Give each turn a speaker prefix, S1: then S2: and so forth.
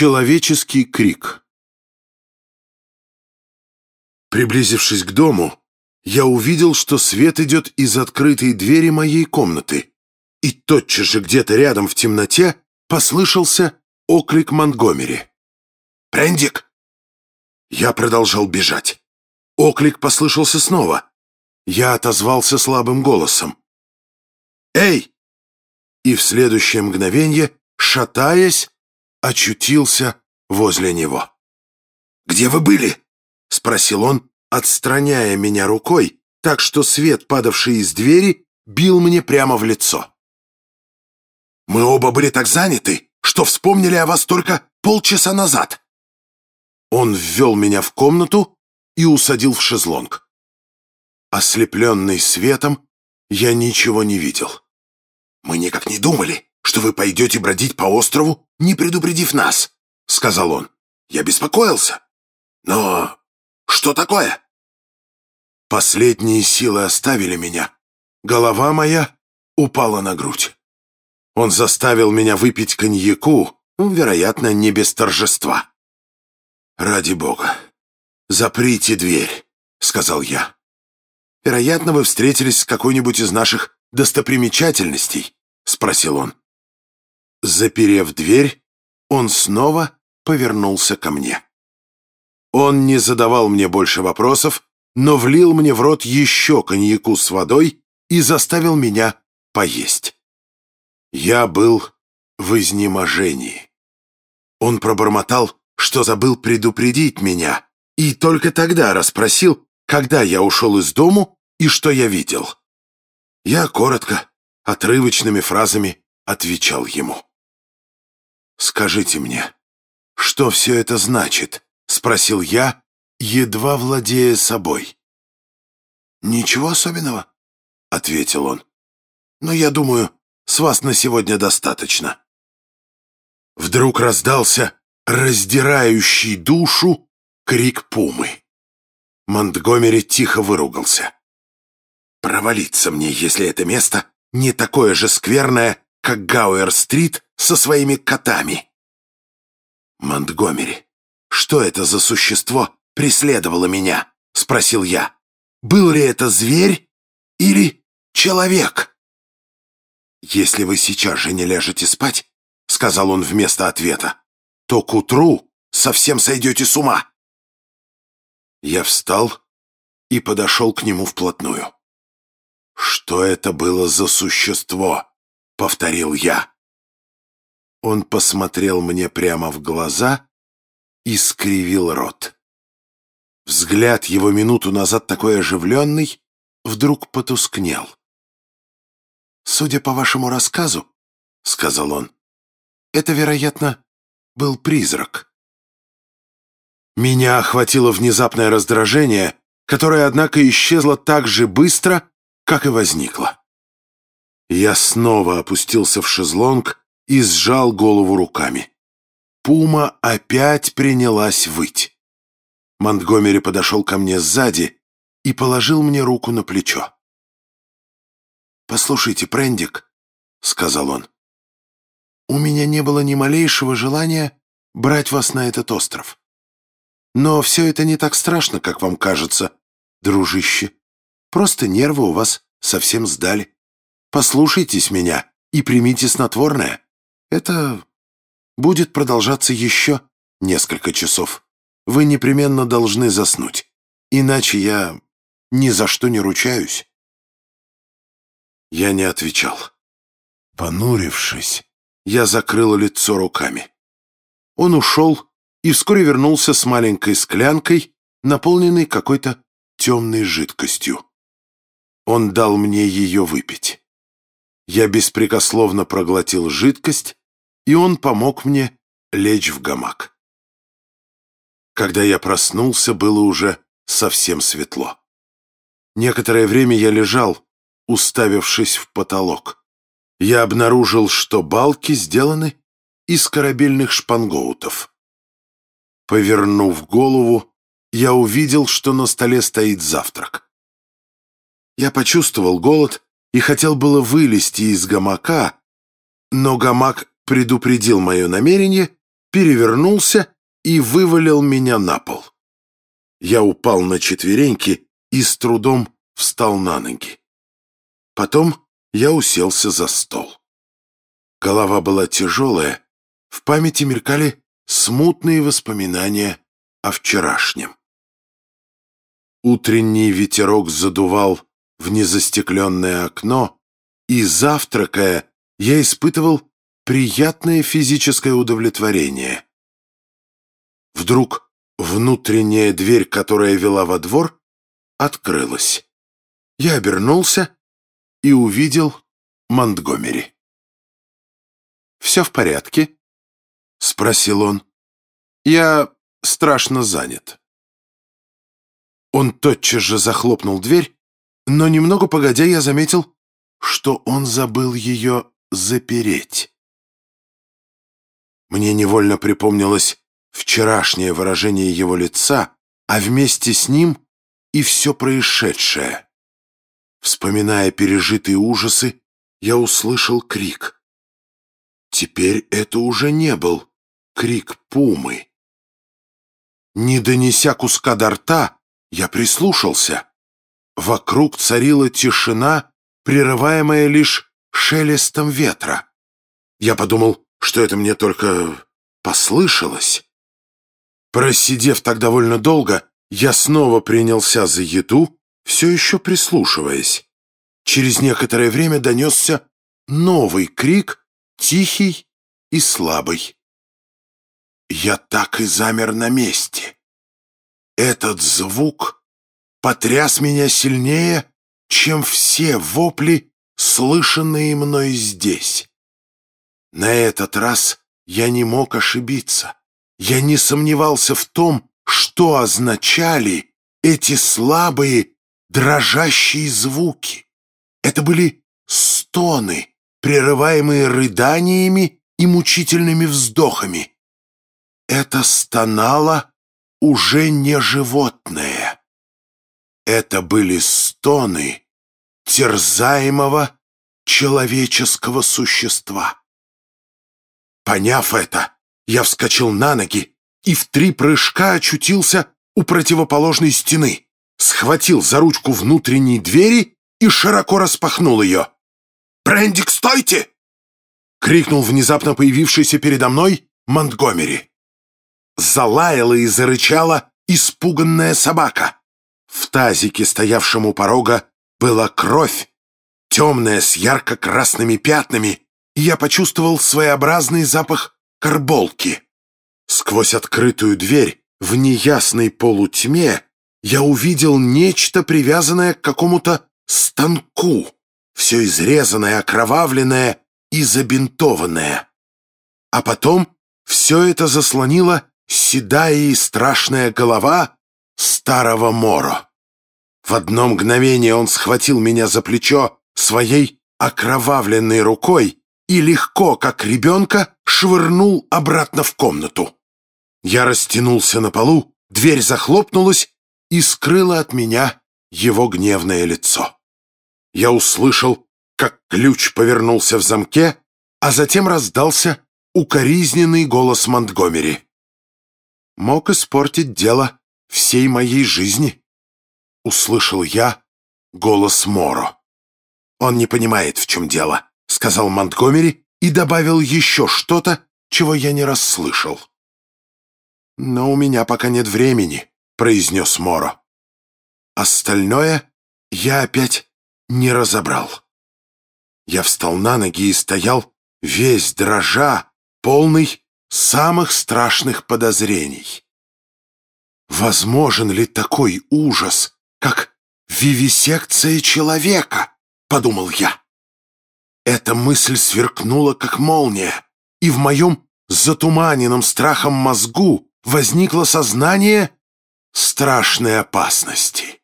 S1: Человеческий крик Приблизившись к дому, я увидел, что свет идет из открытой двери моей комнаты, и тотчас же где-то рядом в темноте послышался оклик Монтгомери. «Прендик!» Я продолжал бежать. Оклик послышался снова. Я отозвался слабым голосом. «Эй!» И в следующее мгновение, шатаясь, очутился возле него. «Где вы были?» — спросил он, отстраняя меня рукой, так что свет, падавший из двери, бил мне прямо в лицо. «Мы оба были так заняты, что вспомнили о вас только полчаса назад». Он ввел меня в комнату и усадил в шезлонг. Ослепленный светом, я ничего не видел. «Мы никак не думали, что вы пойдете бродить по острову, не предупредив нас», — сказал он. «Я беспокоился. Но что такое?» Последние силы оставили меня. Голова моя упала на грудь. Он заставил меня выпить коньяку, ну, вероятно, не без торжества. «Ради бога, заприте дверь», — сказал я. «Вероятно, вы встретились с какой-нибудь из наших достопримечательностей?» — спросил он. Заперев дверь, он снова повернулся ко мне. Он не задавал мне больше вопросов, но влил мне в рот еще коньяку с водой и заставил меня поесть. Я был в изнеможении. Он пробормотал, что забыл предупредить меня, и только тогда расспросил, когда я ушел из дому и что я видел. Я коротко, отрывочными фразами отвечал ему. «Скажите мне, что все это значит?» — спросил я, едва владея собой. «Ничего особенного», — ответил он. «Но я думаю, с вас на сегодня достаточно». Вдруг раздался раздирающий душу крик пумы. Монтгомери тихо выругался. «Провалиться мне, если это место не такое же скверное, как Гауэр-стрит со своими котами». «Монтгомери, что это за существо преследовало меня?» — спросил я. «Был ли это зверь или человек?» «Если вы сейчас же не ляжете спать», — сказал он вместо ответа, «то к утру совсем сойдете с ума». Я встал и подошел к нему вплотную. «Что это было за существо?» — повторил я. Он посмотрел мне прямо в глаза и скривил рот. Взгляд его минуту назад такой оживленный вдруг потускнел. «Судя по вашему рассказу, — сказал он, — это, вероятно, был призрак». Меня охватило внезапное раздражение, которое, однако, исчезло так же быстро, как и возникло. Я снова опустился в шезлонг и сжал голову руками. Пума опять принялась выть. Монтгомери подошел ко мне сзади и положил мне руку на плечо. «Послушайте, Прендик», — сказал он, — «у меня не было ни малейшего желания брать вас на этот остров. Но все это не так страшно, как вам кажется, дружище. Просто нервы у вас совсем сдали. Послушайтесь меня и примите снотворное. Это будет продолжаться еще несколько часов. Вы непременно должны заснуть, иначе я ни за что не ручаюсь. Я не отвечал. Понурившись, я закрыл лицо руками. Он ушел и вскоре вернулся с маленькой склянкой, наполненной какой-то темной жидкостью. Он дал мне ее выпить. Я беспрекословно проглотил жидкость и он помог мне лечь в гамак. Когда я проснулся, было уже совсем светло. Некоторое время я лежал, уставившись в потолок. Я обнаружил, что балки сделаны из корабельных шпангоутов. Повернув голову, я увидел, что на столе стоит завтрак. Я почувствовал голод и хотел было вылезти из гамака, но гамак предупредил мое намерение перевернулся и вывалил меня на пол. Я упал на четвереньки и с трудом встал на ноги. Потом я уселся за стол. Голова была тяжелая, в памяти мелькали смутные воспоминания о вчерашнем. Утренний ветерок задувал в незастекленное окно, и, завтракая, я испытывал приятное физическое удовлетворение. Вдруг внутренняя дверь, которая вела во двор, открылась. Я обернулся и увидел Монтгомери. «Все в порядке?» — спросил он. «Я страшно занят». Он тотчас же захлопнул дверь, но немного погодя я заметил, что он забыл ее запереть. Мне невольно припомнилось вчерашнее выражение его лица, а вместе с ним и все происшедшее. Вспоминая пережитые ужасы, я услышал крик. Теперь это уже не был крик пумы. Не донеся куска до рта, я прислушался. Вокруг царила тишина, прерываемая лишь шелестом ветра. Я подумал, что это мне только послышалось. Просидев так довольно долго, я снова принялся за еду, все еще прислушиваясь. Через некоторое время донесся новый крик, тихий и слабый. Я так и замер на месте. Этот звук потряс меня сильнее, чем все вопли, слышанные мной здесь. На этот раз я не мог ошибиться. Я не сомневался в том, что означали эти слабые, дрожащие звуки. Это были стоны, прерываемые рыданиями и мучительными вздохами. Это стонало уже не животное. Это были стоны терзаемого человеческого существа. Поняв это, я вскочил на ноги и в три прыжка очутился у противоположной стены, схватил за ручку внутренней двери и широко распахнул ее. «Брендик, стойте!» — крикнул внезапно появившийся передо мной Монтгомери. Залаяла и зарычала испуганная собака. В тазике, стоявшем у порога, была кровь, темная с ярко-красными пятнами, я почувствовал своеобразный запах карболки. Сквозь открытую дверь в неясной полутьме я увидел нечто, привязанное к какому-то станку, все изрезанное, окровавленное и забинтованное. А потом все это заслонила седая и страшная голова старого Моро. В одно мгновение он схватил меня за плечо своей окровавленной рукой и легко, как ребенка, швырнул обратно в комнату. Я растянулся на полу, дверь захлопнулась и скрыла от меня его гневное лицо. Я услышал, как ключ повернулся в замке, а затем раздался укоризненный голос Монтгомери. «Мог испортить дело всей моей жизни», — услышал я голос Моро. «Он не понимает, в чем дело сказал Монтгомери и добавил еще что-то, чего я не расслышал. «Но у меня пока нет времени», — произнес Моро. Остальное я опять не разобрал. Я встал на ноги и стоял, весь дрожа, полный самых страшных подозрений. «Возможен ли такой ужас, как вивисекция человека?» — подумал я. Эта мысль сверкнула, как молния, и в моем затуманенном страхом мозгу возникло сознание страшной опасности.